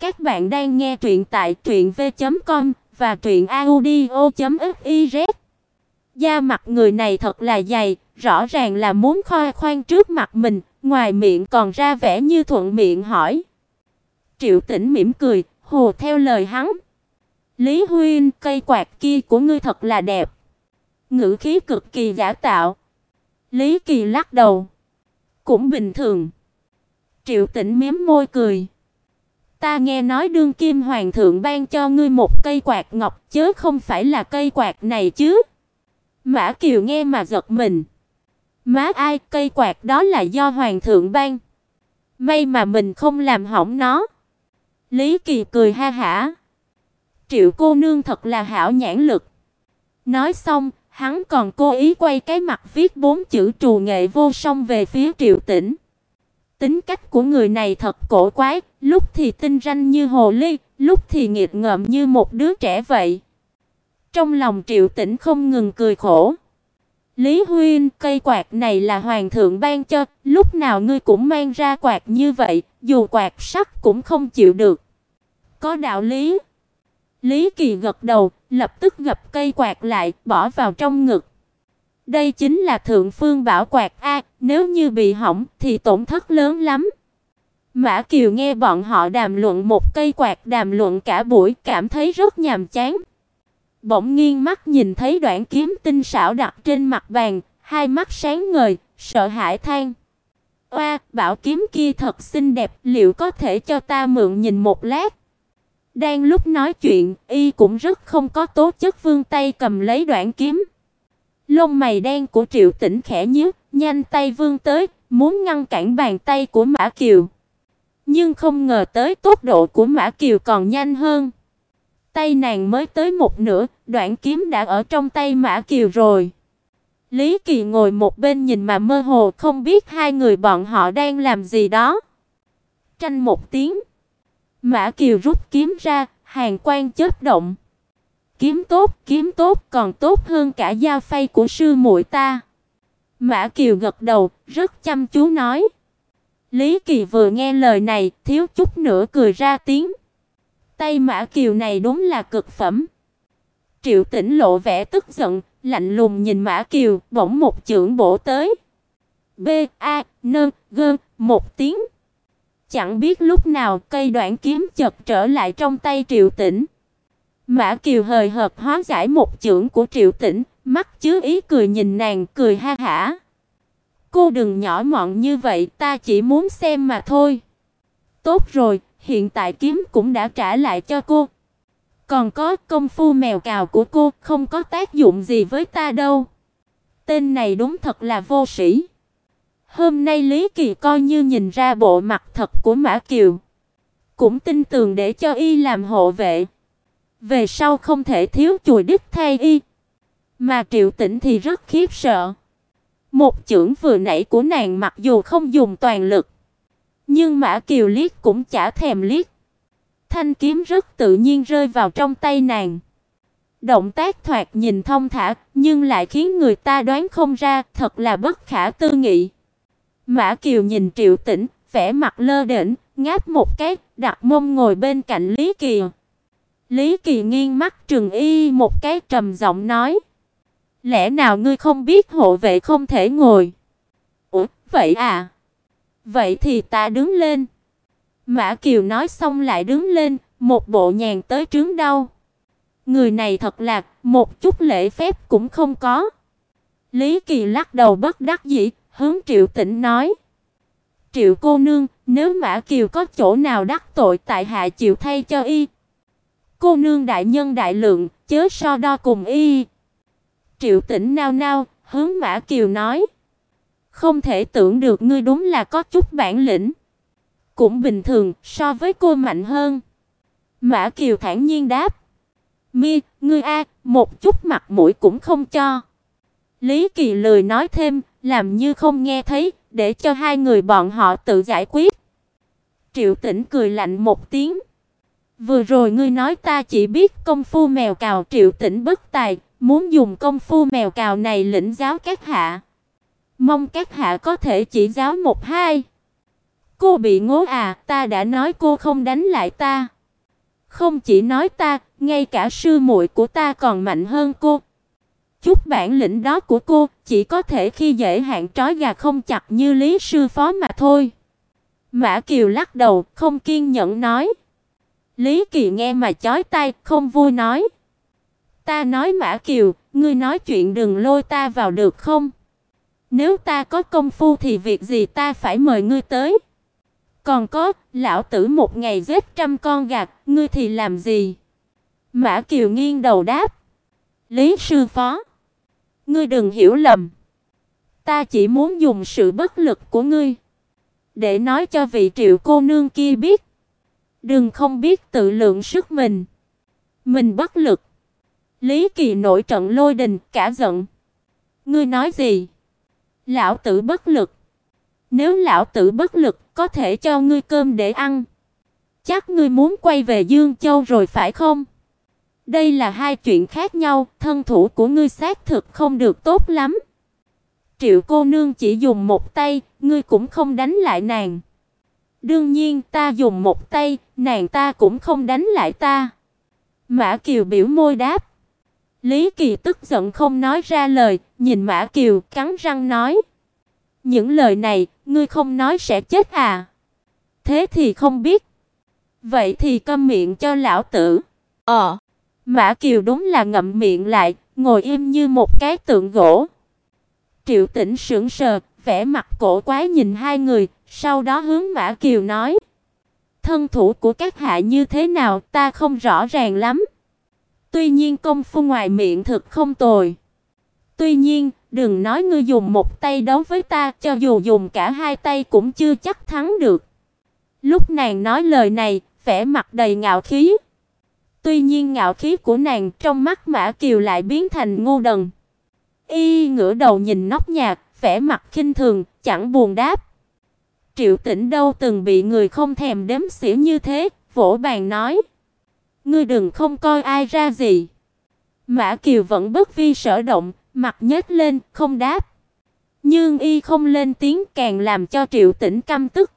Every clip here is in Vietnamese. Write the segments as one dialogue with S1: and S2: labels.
S1: Các bạn đang nghe truyện tại truyệnv.com và truyệnaudio.fiz. Da mặt người này thật là dày, rõ ràng là muốn khoe khoang trước mặt mình, ngoài miệng còn ra vẻ như thuận miệng hỏi. Triệu Tĩnh mỉm cười, hồ theo lời hắn. Lý huyên cây quạt kia của ngươi thật là đẹp. Ngữ khí cực kỳ giả tạo. Lý Kỳ lắc đầu. Cũng bình thường. Triệu Tĩnh mím môi cười. Ta nghe nói đương kim hoàng thượng ban cho ngươi một cây quạt ngọc, chớ không phải là cây quạt này chứ? Mã Kiều nghe mà giật mình. Má ai, cây quạt đó là do hoàng thượng ban. May mà mình không làm hỏng nó. Lý Kỳ cười ha hả. Triệu cô nương thật là hảo nhãn lực. Nói xong, hắn còn cố ý quay cái mặt viết bốn chữ trù nghệ vô song về phía Triệu Tĩnh. Tính cách của người này thật cổ quái, lúc thì tinh ranh như hồ ly, lúc thì nghiệt ngợm như một đứa trẻ vậy. Trong lòng Triệu Tĩnh không ngừng cười khổ. Lý Huynh, cây quạt này là hoàng thượng ban cho, lúc nào ngươi cũng mang ra quạt như vậy, dù quạt sắt cũng không chịu được. Có đạo lý. Lý Kỳ gật đầu, lập tức gập cây quạt lại, bỏ vào trong ngực. Đây chính là thượng phương bảo quạt a, nếu như bị hỏng thì tổn thất lớn lắm. Mã Kiều nghe bọn họ đàm luận một cây quạt đàm luận cả buổi, cảm thấy rất nhàm chán. Bỗng nghiêng mắt nhìn thấy đoạn kiếm tinh xảo đặt trên mặt bàn, hai mắt sáng ngời, sợ hãi than: "Oa, bảo kiếm kia thật xinh đẹp, liệu có thể cho ta mượn nhìn một lát?" Đang lúc nói chuyện, y cũng rất không có tố chất vương tay cầm lấy đoạn kiếm. Lông mày đen của Triệu Tĩnh khẽ nhíu, nhanh tay vươn tới, muốn ngăn cản bàn tay của Mã Kiều. Nhưng không ngờ tới tốc độ của Mã Kiều còn nhanh hơn. Tay nàng mới tới một nửa, đoạn kiếm đã ở trong tay Mã Kiều rồi. Lý Kỳ ngồi một bên nhìn mà mơ hồ không biết hai người bọn họ đang làm gì đó. Tranh một tiếng. Mã Kiều rút kiếm ra, hàng quan chớp động. Kiếm tốt, kiếm tốt, còn tốt hơn cả dao phay của sư muội ta. Mã Kiều gật đầu, rất chăm chú nói. Lý Kỳ vừa nghe lời này, thiếu chút nữa cười ra tiếng. Tay Mã Kiều này đúng là cực phẩm. Triệu Tĩnh lộ vẻ tức giận, lạnh lùng nhìn Mã Kiều, bỗng một chưởng bổ tới. B A N G một tiếng. Chẳng biết lúc nào cây đoạn kiếm chợt trở lại trong tay Triệu Tĩnh. Mã Kiều hời hợt hóa giải một chưởng của Triệu Tĩnh, mắt chứa ý cười nhìn nàng, cười ha hả. Cô đừng nhỏ mọn như vậy, ta chỉ muốn xem mà thôi. Tốt rồi, hiện tại kiếm cũng đã trả lại cho cô. Còn có công phu mèo cào của cô không có tác dụng gì với ta đâu. Tên này đúng thật là vô sĩ. Hôm nay Lý Kỳ coi như nhìn ra bộ mặt thật của Mã Kiều, cũng tin tưởng để cho y làm hộ vệ. Về sau không thể thiếu chùi đích thay y. Mà Triệu Tĩnh thì rất khiếp sợ. Một chưởng vừa nãy của nàng mặc dù không dùng toàn lực, nhưng Mã Kiều liếc cũng chả thèm liếc. Thanh kiếm rất tự nhiên rơi vào trong tay nàng. Động tác thoạt nhìn thông thả, nhưng lại khiến người ta đoán không ra, thật là bất khả tư nghị. Mã Kiều nhìn Triệu Tĩnh, vẻ mặt lơ đễnh, ngáp một cái, đặt mông ngồi bên cạnh Lý Kỳ. Lý Kỳ nghiêng mắt trừng y một cái trầm giọng nói: "Lẽ nào ngươi không biết hộ vệ không thể ngồi?" "Ủa, vậy à? Vậy thì ta đứng lên." Mã Kiều nói xong lại đứng lên, một bộ nhàn tới trướng đau. Người này thật là một chút lễ phép cũng không có. Lý Kỳ lắc đầu bất đắc dĩ, hướng Triệu Tĩnh nói: "Triệu cô nương, nếu Mã Kiều có chỗ nào đắc tội tại hạ chịu thay cho y." Cô nương đại nhân đại lượng, chớ so đo cùng y. Triệu Tĩnh nao nao, hướng Mã Kiều nói: "Không thể tưởng được ngươi đúng là có chút bản lĩnh." Cũng bình thường, so với cô mạnh hơn. Mã Kiều thản nhiên đáp: "Mi, ngươi a, một chút mặt mũi cũng không cho." Lý Kỳ lời nói thêm, làm như không nghe thấy, để cho hai người bọn họ tự giải quyết. Triệu Tĩnh cười lạnh một tiếng. Vừa rồi ngươi nói ta chỉ biết công phu mèo cào Triệu Tĩnh bất tài, muốn dùng công phu mèo cào này lĩnh giáo các hạ. Mong các hạ có thể chỉ giáo một hai. Cô bị ngố à, ta đã nói cô không đánh lại ta. Không chỉ nói ta, ngay cả sư muội của ta còn mạnh hơn cô. Chút bản lĩnh đó của cô chỉ có thể khi dễ hạn trói gà không chặt như Lý sư phó mà thôi. Mã Kiều lắc đầu, không kiên nhẫn nói. Lý Kỳ nghe mà chói tai, không vui nói: "Ta nói Mã Kiều, ngươi nói chuyện đừng lôi ta vào được không? Nếu ta có công phu thì việc gì ta phải mời ngươi tới? Còn có, lão tử một ngày giết trăm con gà, ngươi thì làm gì?" Mã Kiều nghiêng đầu đáp: "Lý sư phó, ngươi đừng hiểu lầm, ta chỉ muốn dùng sự bất lực của ngươi để nói cho vị Triệu cô nương kia biết, đừng không biết tự lượng sức mình. Mình bất lực. Lý Kỳ nổi trận lôi đình, cả giận. Ngươi nói gì? Lão tử bất lực. Nếu lão tử bất lực, có thể cho ngươi cơm để ăn. Chắc ngươi muốn quay về Dương Châu rồi phải không? Đây là hai chuyện khác nhau, thân thủ của ngươi xác thực không được tốt lắm. Triệu cô nương chỉ dùng một tay, ngươi cũng không đánh lại nàng. Đương nhiên, ta dùng một tay, nàng ta cũng không đánh lại ta. Mã Kiều biểu môi đáp. Lý Kỳ tức giận không nói ra lời, nhìn Mã Kiều cắn răng nói: "Những lời này, ngươi không nói sẽ chết à?" Thế thì không biết. Vậy thì câm miệng cho lão tử. Ờ. Mã Kiều đúng là ngậm miệng lại, ngồi im như một cái tượng gỗ. Triệu Tĩnh sững sờ, vẻ mặt cổ quái nhìn hai người, sau đó hướng Mã Kiều nói: "Thân thủ của các hạ như thế nào, ta không rõ ràng lắm. Tuy nhiên công phu ngoài miệng thực không tồi. Tuy nhiên, đừng nói ngươi dùng một tay đấu với ta, cho dù dùng cả hai tay cũng chưa chắc thắng được." Lúc nàng nói lời này, vẻ mặt đầy ngạo khí. Tuy nhiên ngạo khí của nàng trong mắt Mã Kiều lại biến thành ngu đần. Y ngửa đầu nhìn nóc nhà, vẻ mặt khinh thường, chẳng buồn đáp. Triệu Tĩnh đâu từng bị người không thèm đếm xỉa như thế, vỗ bàn nói: "Ngươi đừng không coi ai ra gì." Mã Kiều vẫn bất vi sở động, mặt nhếch lên, không đáp. Nhưng y không lên tiếng càng làm cho Triệu Tĩnh căm tức.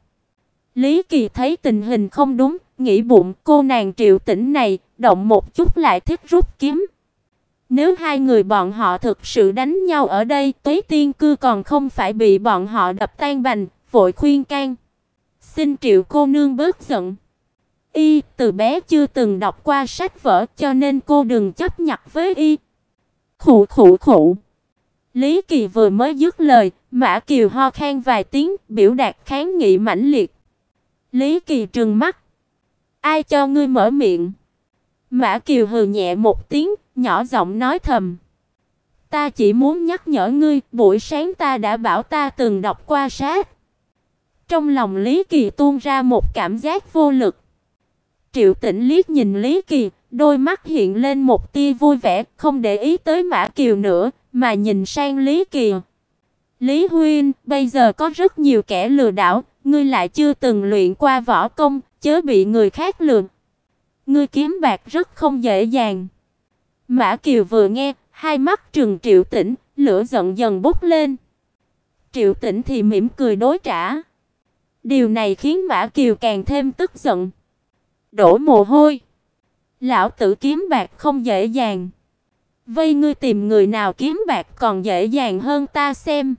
S1: Lý Kỳ thấy tình hình không đúng, nghĩ bụng cô nàng Triệu Tĩnh này, động một chút lại thích rút kiếm. Nếu hai người bọn họ thực sự đánh nhau ở đây, Tuế Tiên cư còn không phải bị bọn họ đập tan bành, vội khuyên can. Xin Triệu cô nương bớt giận. Y từ bé chưa từng đọc qua sách vở, cho nên cô đừng chấp nhặt với y. Khụ khụ khụ. Lý Kỳ vừa mới dứt lời, Mã Kiều ho khan vài tiếng, biểu đạt kháng nghị mãnh liệt. Lý Kỳ trừng mắt. Ai cho ngươi mở miệng? Mã Kiều hừ nhẹ một tiếng, nhỏ giọng nói thầm. Ta chỉ muốn nhắc nhở ngươi, buổi sáng ta đã bảo ta từng đọc qua sách. Trong lòng Lý Kỳ tuôn ra một cảm giác vô lực. Triệu Tĩnh liếc nhìn Lý Kỳ, đôi mắt hiện lên một tia vui vẻ, không để ý tới Mã Kiều nữa, mà nhìn sang Lý Kỳ. Lý Huynh, bây giờ có rất nhiều kẻ lừa đảo, ngươi lại chưa từng luyện qua võ công, chớ bị người khác lừa. Ngươi kiếm bạc rất không dễ dàng. Mã Kiều vừa nghe, hai mắt trừng Triệu Tĩnh, lửa giận dần bốc lên. Triệu Tĩnh thì mỉm cười đối trả. Điều này khiến Mã Kiều càng thêm tức giận. Đổ mồ hôi. Lão tử kiếm bạc không dễ dàng. Vây ngươi tìm người nào kiếm bạc còn dễ dàng hơn ta xem.